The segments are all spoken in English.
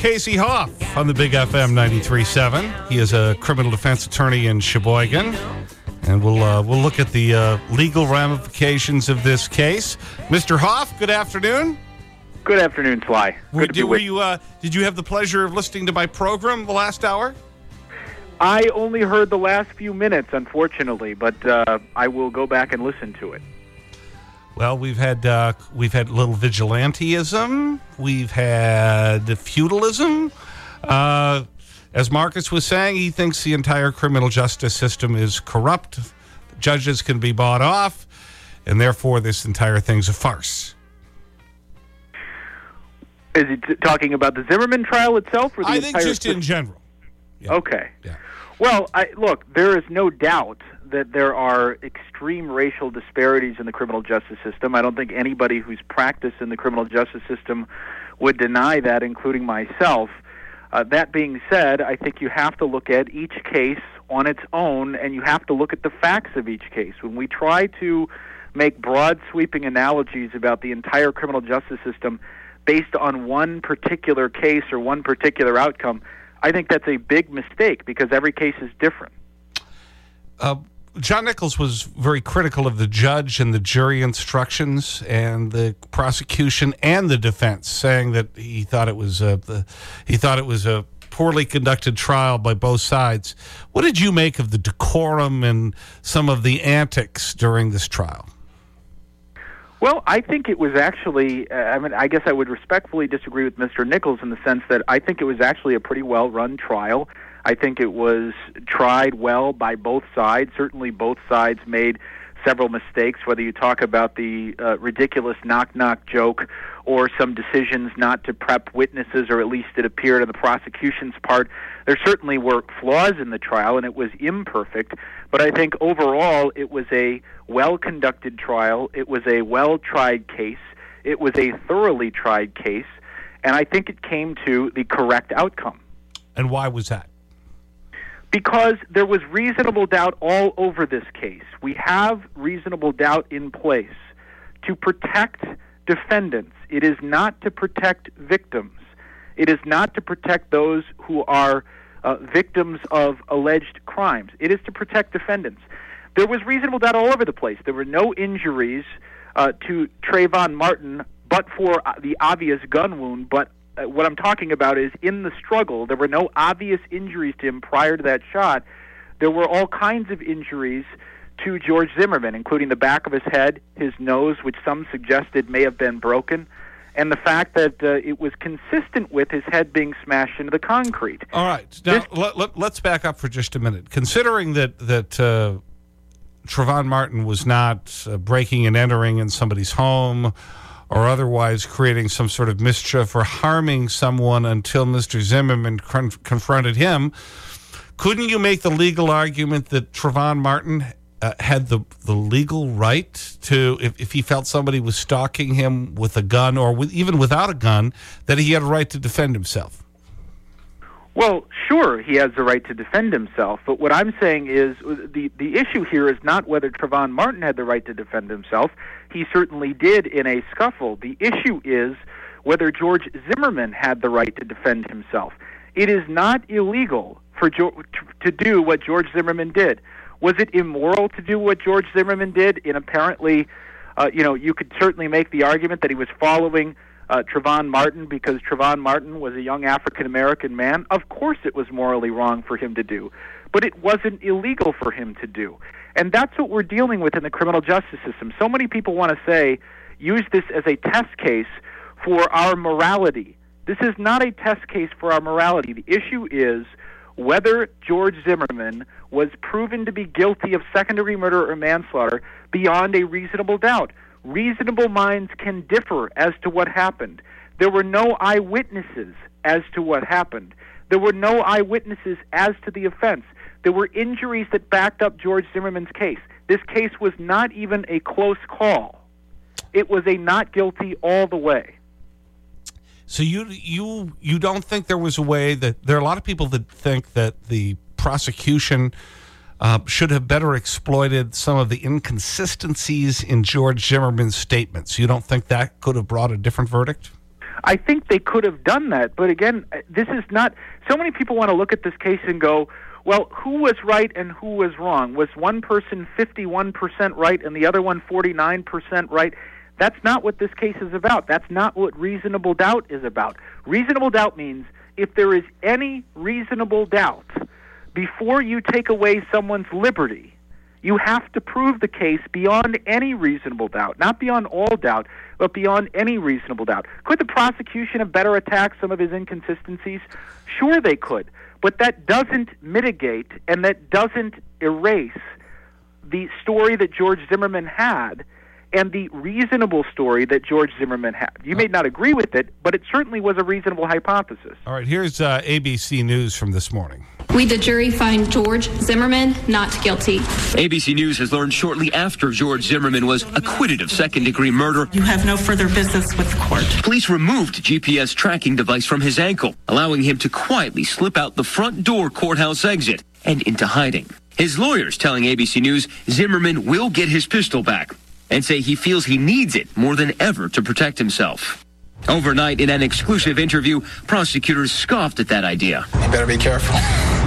Casey Hoff on the Big FM 93.7. He is a criminal defense attorney in Sheboygan. And we'll, uh, we'll look at the uh, legal ramifications of this case. Mr. Hoff, good afternoon. Good afternoon, Sly. Good to be did, were with you, uh, did you have the pleasure of listening to my program the last hour? I only heard the last few minutes, unfortunately, but uh, I will go back and listen to it. Well, we've had, uh, we've had little vigilanteism. We've had feudalism. Uh, as Marcus was saying, he thinks the entire criminal justice system is corrupt. Judges can be bought off, and therefore this entire thing's a farce. Is he talking about the Zimmerman trial itself, or the I think just in general. Yeah. Okay. Yeah. Well, I, look, there is no doubt that there are extreme racial disparities in the criminal justice system. I don't think anybody who's practiced in the criminal justice system would deny that, including myself. Uh, that being said, I think you have to look at each case on its own, and you have to look at the facts of each case. When we try to make broad, sweeping analogies about the entire criminal justice system based on one particular case or one particular outcome, I think that's a big mistake because every case is different. Uh, John Nichols was very critical of the judge and the jury instructions and the prosecution and the defense, saying that he thought it was a, the, he thought it was a poorly conducted trial by both sides. What did you make of the decorum and some of the antics during this trial? Well, I think it was actually, uh, I mean, I guess I would respectfully disagree with Mr. Nichols in the sense that I think it was actually a pretty well run trial. I think it was tried well by both sides. Certainly, both sides made several mistakes, whether you talk about the uh, ridiculous knock knock joke or some decisions not to prep witnesses, or at least it appeared on the prosecution's part. There certainly were flaws in the trial, and it was imperfect, but I think overall it was a well conducted trial. It was a well tried case. It was a thoroughly tried case, and I think it came to the correct outcome And why was that? Because there was reasonable doubt all over this case. We have reasonable doubt in place to protect defendants. It is not to protect victims. It is not to protect those who are uh, victims of alleged crimes. It is to protect defendants. There was reasonable doubt all over the place. There were no injuries uh, to Trayvon Martin, but for uh, the obvious gun wound. But uh, what I'm talking about is in the struggle, there were no obvious injuries to him prior to that shot. There were all kinds of injuries to George Zimmerman, including the back of his head, his nose, which some suggested may have been broken, and the fact that uh, it was consistent with his head being smashed into the concrete. All right. Now, let, let, let's back up for just a minute. Considering that, that uh, Trayvon Martin was not uh, breaking and entering in somebody's home or otherwise creating some sort of mischief or harming someone until Mr. Zimmerman con confronted him, couldn't you make the legal argument that Trayvon Martin uh, had the, the legal right to, if, if he felt somebody was stalking him with a gun or with, even without a gun, that he had a right to defend himself? Well, sure, he has the right to defend himself, but what I'm saying is the the issue here is not whether Trayvon Martin had the right to defend himself. He certainly did in a scuffle. The issue is whether George Zimmerman had the right to defend himself. It is not illegal for jo- to do what George Zimmerman did. Was it immoral to do what George Zimmerman did? And apparently, uh, you know, you could certainly make the argument that he was following uh, Trayvon Martin because Trayvon Martin was a young African American man. Of course, it was morally wrong for him to do, but it wasn't illegal for him to do. And that's what we're dealing with in the criminal justice system. So many people want to say, use this as a test case for our morality. This is not a test case for our morality. The issue is whether George Zimmerman was proven to be guilty of second degree murder or manslaughter beyond a reasonable doubt. Reasonable minds can differ as to what happened. There were no eyewitnesses as to what happened. There were no eyewitnesses as to the offense. There were injuries that backed up George Zimmerman's case. This case was not even a close call. It was a not guilty all the way. So you, you, you don't think there was a way that there are a lot of people that think that the prosecution uh, should have better exploited some of the inconsistencies in George Zimmerman's statements. You don't think that could have brought a different verdict? I think they could have done that. But again, this is not. So many people want to look at this case and go, well, who was right and who was wrong? Was one person 51% right and the other one 49% right? That's not what this case is about. That's not what reasonable doubt is about. Reasonable doubt means if there is any reasonable doubt before you take away someone's liberty, you have to prove the case beyond any reasonable doubt, not beyond all doubt, but beyond any reasonable doubt. Could the prosecution have better attacked some of his inconsistencies? Sure, they could. But that doesn't mitigate and that doesn't erase the story that George Zimmerman had and the reasonable story that George Zimmerman had. You may not agree with it, but it certainly was a reasonable hypothesis. All right, here's uh, ABC News from this morning. We, the jury, find George Zimmerman not guilty. ABC News has learned shortly after George Zimmerman was acquitted of second degree murder. You have no further business with the court. Police removed GPS tracking device from his ankle, allowing him to quietly slip out the front door courthouse exit and into hiding. His lawyers telling ABC News Zimmerman will get his pistol back and say he feels he needs it more than ever to protect himself. Overnight, in an exclusive interview, prosecutors scoffed at that idea. You better be careful.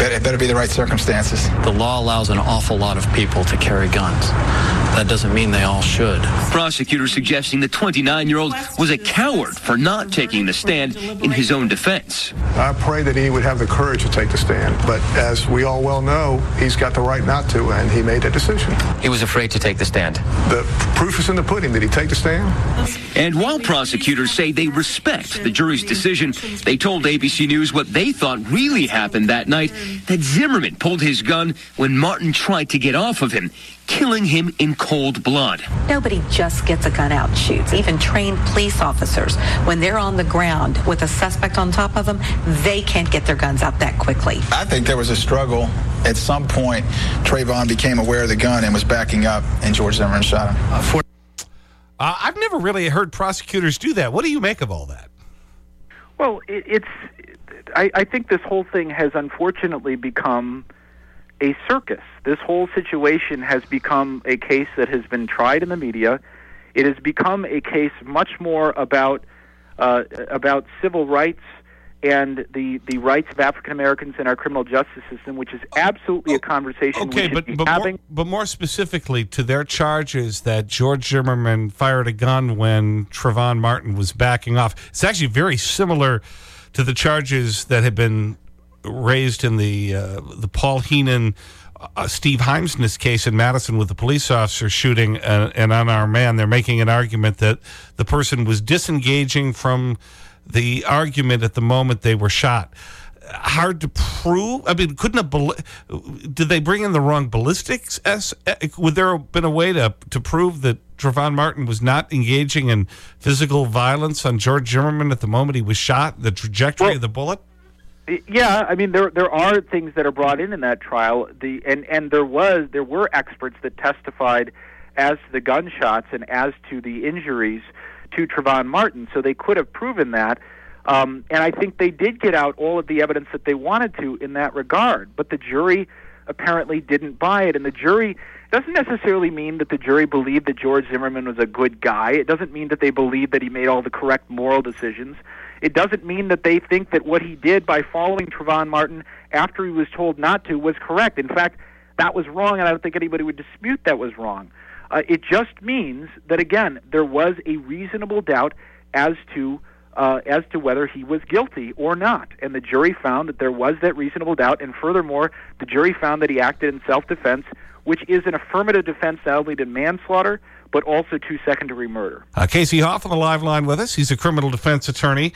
Better, it better be the right circumstances. The law allows an awful lot of people to carry guns. That doesn't mean they all should. Prosecutors suggesting the 29 year old was a coward for not taking the stand in his own defense. I pray that he would have the courage to take the stand. But as we all well know, he's got the right not to, and he made that decision. He was afraid to take the stand. The proof is in the pudding. Did he take the stand? And while prosecutors say they respect the jury's decision, they told ABC News what they thought really happened that night that Zimmerman pulled his gun when Martin tried to get off of him, killing him in cold blood. Nobody just gets a gun out and shoots. Even trained police officers, when they're on the ground with a suspect on top of them, they can't get their guns out that quickly. I think there was a struggle. At some point, Trayvon became aware of the gun and was backing up, and George Zimmerman shot him. Uh, for, uh, I've never really heard prosecutors do that. What do you make of all that? Well, it, it's. I, I think this whole thing has unfortunately become a circus. This whole situation has become a case that has been tried in the media. It has become a case much more about uh, about civil rights and the, the rights of African Americans in our criminal justice system, which is absolutely a conversation okay, we but, should be but, having. more, but more specifically to their charges that George Zimmerman fired a gun when Trayvon Martin was backing off. It's actually very similar to the charges that had been raised in the, uh, the Paul Heenan uh, Steve Heimsness case in Madison with the police officer shooting a, an unarmed man. They're making an argument that the person was disengaging from the argument at the moment they were shot. Hard to prove. I mean, couldn't a did they bring in the wrong ballistics? As, eh, would there have been a way to, to prove that Trayvon Martin was not engaging in physical violence on George Zimmerman at the moment he was shot, the trajectory Well- of the bullet? Yeah, I mean there there are things that are brought in in that trial. The and and there was there were experts that testified as to the gunshots and as to the injuries to Trayvon Martin, so they could have proven that. Um, and I think they did get out all of the evidence that they wanted to in that regard. But the jury apparently didn't buy it, and the jury doesn't necessarily mean that the jury believed that George Zimmerman was a good guy. It doesn't mean that they believed that he made all the correct moral decisions. It doesn't mean that they think that what he did by following Trayvon Martin after he was told not to was correct. In fact, that was wrong, and I don't think anybody would dispute that was wrong. Uh, it just means that again, there was a reasonable doubt as to uh, as to whether he was guilty or not, and the jury found that there was that reasonable doubt. And furthermore, the jury found that he acted in self-defense, which is an affirmative defense not only to manslaughter but also to second degree murder. Uh, Casey Hoff on the live line with us. He's a criminal defense attorney.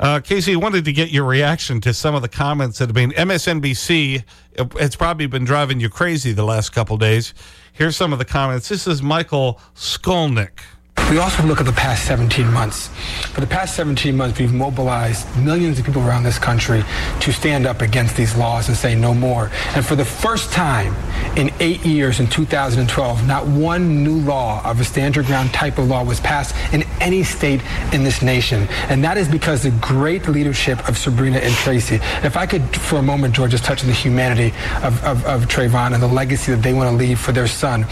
Uh, Casey, wanted to get your reaction to some of the comments that have been MSNBC. It's probably been driving you crazy the last couple days. Here's some of the comments. This is Michael Skolnik. We also look at the past 17 months. For the past 17 months, we've mobilized millions of people around this country to stand up against these laws and say no more. And for the first time in eight years in 2012, not one new law of a stand your ground type of law was passed in any state in this nation. And that is because the great leadership of Sabrina and Tracy. If I could, for a moment, George, just touch on the humanity of, of, of Trayvon and the legacy that they want to leave for their son.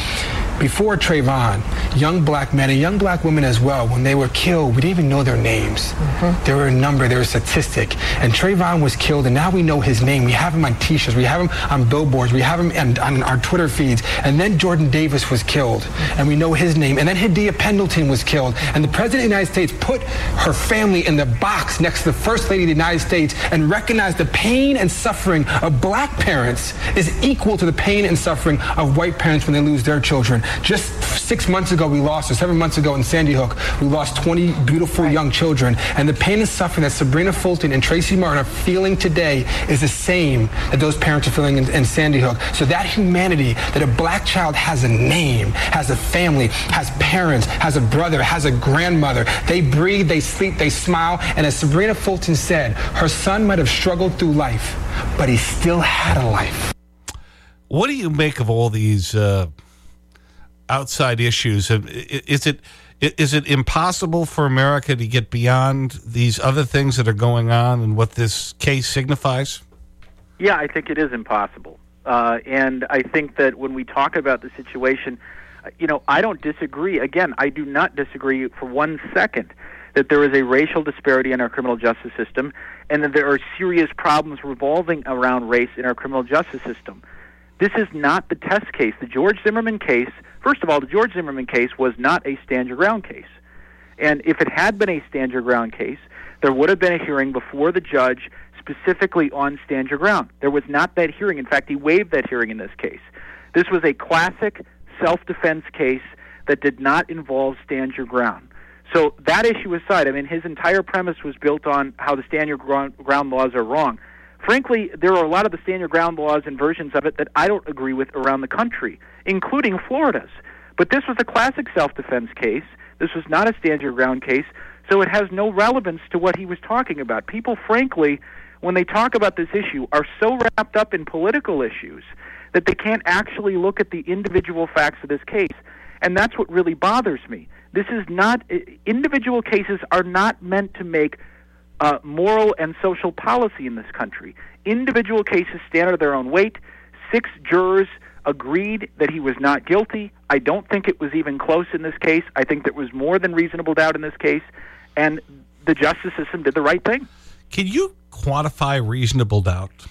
Before Trayvon, young black men and young black women as well, when they were killed, we didn't even know their names. Mm-hmm. There were a number, there were a statistic. And Trayvon was killed, and now we know his name. We have him on t-shirts, we have him on billboards, we have him on, on our Twitter feeds. And then Jordan Davis was killed, and we know his name. And then Hadiya Pendleton was killed. And the President of the United States put her family in the box next to the First Lady of the United States and recognized the pain and suffering of black parents is equal to the pain and suffering of white parents when they lose their children. Just six months ago, we lost, or seven months ago in Sandy Hook, we lost 20 beautiful right. young children. And the pain and suffering that Sabrina Fulton and Tracy Martin are feeling today is the same that those parents are feeling in, in Sandy Hook. So that humanity, that a black child has a name, has a family, has parents, has a brother, has a grandmother. They breathe, they sleep, they smile. And as Sabrina Fulton said, her son might have struggled through life, but he still had a life. What do you make of all these uh, outside issues? Is it, is it impossible for America to get beyond these other things that are going on and what this case signifies? Yeah, I think it is impossible. Uh, and I think that when we talk about the situation, uh, you know, I don't disagree. Again, I do not disagree for one second that there is a racial disparity in our criminal justice system and that there are serious problems revolving around race in our criminal justice system. This is not the test case. The George Zimmerman case, first of all, the George Zimmerman case was not a stand your ground case. And if it had been a stand your ground case, there would have been a hearing before the judge specifically on stand your ground. There was not that hearing. In fact, he waived that hearing in this case. This was a classic self defense case that did not involve stand your ground. So that issue aside, I mean, his entire premise was built on how the stand your ground laws are wrong frankly, there are a lot of the stand your ground laws and versions of it that I don't agree with around the country, including Florida's. But this was a classic self defense case. This was not a stand your ground case, so it has no relevance to what he was talking about. People, frankly, when they talk about this issue, are so wrapped up in political issues that they can't actually look at the individual facts of this case. And that's what really bothers me. This is not, individual cases are not meant to make uh, moral and social policy in this country. Individual cases stand under their own weight. Six jurors agreed that he was not guilty. I don't think it was even close in this case. I think there was more than reasonable doubt in this case, and the justice system did the right thing. Can you quantify reasonable doubt?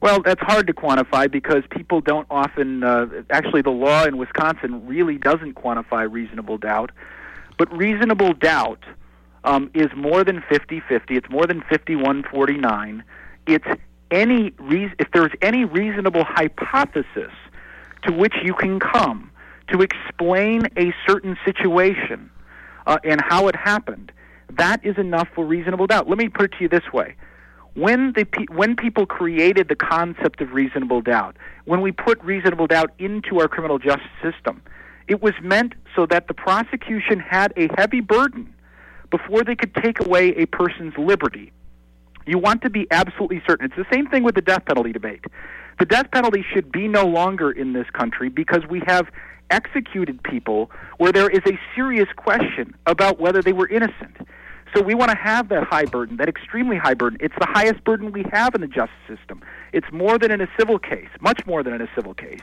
Well, that's hard to quantify because people don't often, uh, actually, the law in Wisconsin really doesn't quantify reasonable doubt. But reasonable doubt um, is more than 50-50. It's more than 51-49. It's any re- if there's any reasonable hypothesis to which you can come to explain a certain situation uh, and how it happened, that is enough for reasonable doubt. Let me put it to you this way. When, the pe- when people created the concept of reasonable doubt, when we put reasonable doubt into our criminal justice system, it was meant so that the prosecution had a heavy burden before they could take away a person's liberty. You want to be absolutely certain. It's the same thing with the death penalty debate. The death penalty should be no longer in this country because we have executed people where there is a serious question about whether they were innocent. So we want to have that high burden, that extremely high burden. It's the highest burden we have in the justice system. It's more than in a civil case, much more than in a civil case.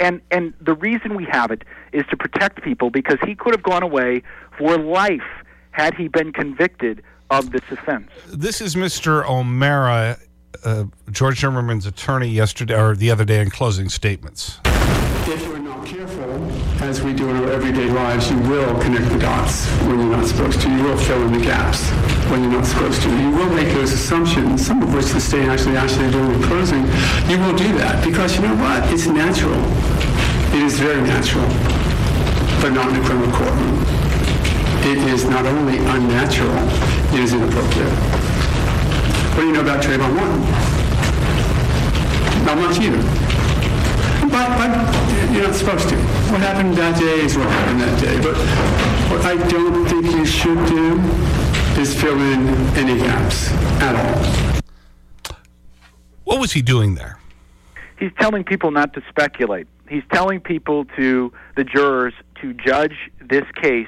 And and the reason we have it is to protect people because he could have gone away for life had he been convicted of this offense. This is Mr. O'Mara, uh, George Zimmerman's attorney yesterday or the other day in closing statements. If we're not careful, as we do in our everyday lives, you will connect the dots when you're not supposed to. You will fill in the gaps when you're not supposed to. You will make those assumptions, some of which the state actually actually doing in closing. You will do that because you know what? It's natural. It is very natural but not in a criminal courtroom. It is not only unnatural, it is inappropriate. What do you know about Trayvon Martin? Not much either. But, but you're not supposed to. What happened that day is what happened that day. But what I don't think you should do is fill in any gaps at all. What was he doing there? He's telling people not to speculate. He's telling people to, the jurors, to judge this case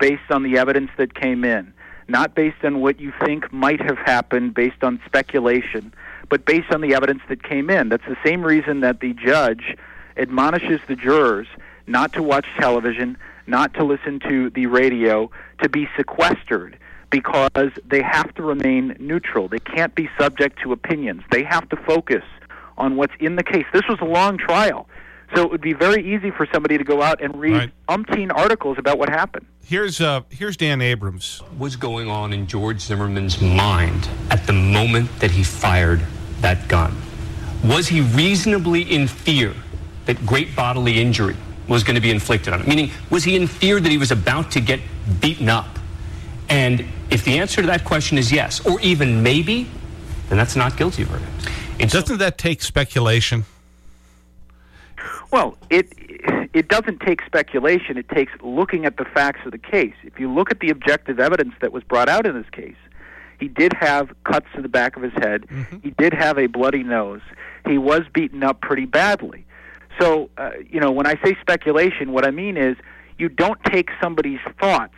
based on the evidence that came in, not based on what you think might have happened based on speculation, but based on the evidence that came in. That's the same reason that the judge admonishes the jurors not to watch television, not to listen to the radio, to be sequestered because they have to remain neutral. They can't be subject to opinions. They have to focus on what's in the case. This was a long trial. So it would be very easy for somebody to go out and read Right. umpteen articles about what happened. Here's, uh, here's Dan Abrams. was going on in George Zimmerman's mind at the moment that he fired that gun? Was he reasonably in fear that great bodily injury was going to be inflicted on him? Meaning, was he in fear that he was about to get beaten up? And if the answer to that question is yes, or even maybe, then that's not guilty verdict. Doesn't that take speculation? Well, it it doesn't take speculation. It takes looking at the facts of the case. If you look at the objective evidence that was brought out in this case, he did have cuts to the back of his head. He did have a bloody nose. He was beaten up pretty badly. So, uh, you know, when I say speculation, what I mean is you don't take somebody's thoughts.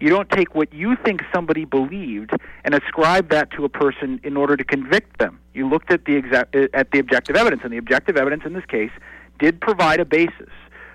You don't take what you think somebody believed and ascribe that to a person in order to convict them. You looked at the exact at the objective evidence, and the objective evidence in this case did provide a basis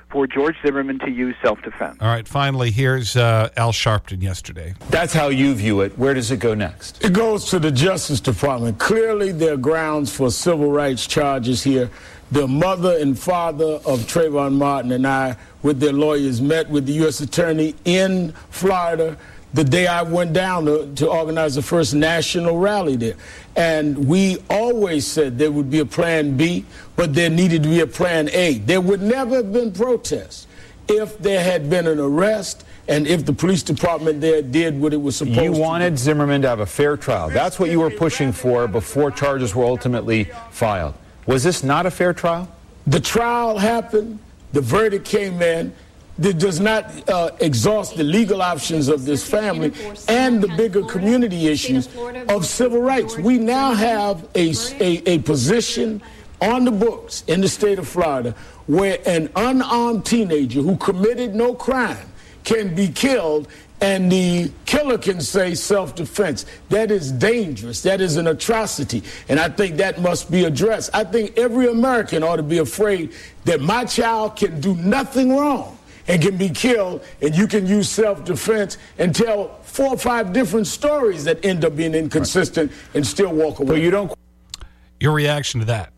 for George Zimmerman to use self-defense. All right, finally, here's uh, Al Sharpton yesterday. That's how you view it. Where does it go next? It goes to the Justice Department. Clearly, there are grounds for civil rights charges here. The mother and father of Trayvon Martin and I, with their lawyers, met with the U.S. Attorney in Florida the day I went down to, to organize the first national rally there. And we always said there would be a plan B, but there needed to be a plan A. There would never have been protests if there had been an arrest and if the police department there did what it was supposed to You to. wanted Zimmerman to have a fair trial. That's what you were pushing for before charges were ultimately filed. Was this not a fair trial? The trial happened, the verdict came in. That does not uh, exhaust the legal options of this family and the bigger community issues of civil rights. We now have a, a, a position on the books in the state of Florida where an unarmed teenager who committed no crime can be killed and the killer can say self-defense. That is dangerous. That is an atrocity. And I think that must be addressed. I think every American ought to be afraid that my child can do nothing wrong and can be killed and you can use self-defense and tell four or five different stories that end up being inconsistent and still walk away. But you don't Your reaction to that?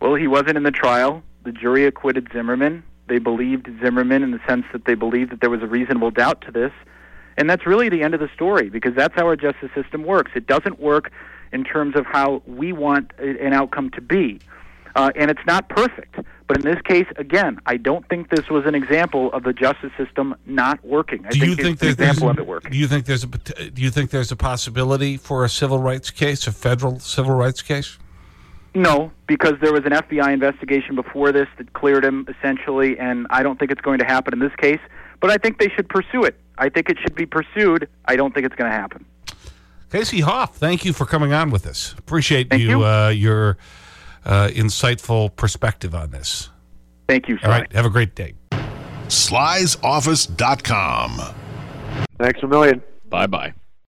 Well, he wasn't in the trial. The jury acquitted Zimmerman. They believed Zimmerman in the sense that they believed that there was a reasonable doubt to this. And that's really the end of the story because that's how our justice system works. It doesn't work in terms of how we want an outcome to be. Uh, and it's not perfect. But in this case, again, I don't think this was an example of the justice system not working. I Do you think, it's an there's, example of it working. do you think there's a do you think there's a possibility for a civil rights case, a federal civil rights case? No, because there was an FBI investigation before this that cleared him essentially, and I don't think it's going to happen in this case. But I think they should pursue it. I think it should be pursued. I don't think it's going to happen. Casey Hoff, thank you for coming on with us. Appreciate Thank you. Uh, your uh, insightful perspective on this. Thank you. All right, have a great day. Sly'sOffice.com. Thanks a million. Bye bye.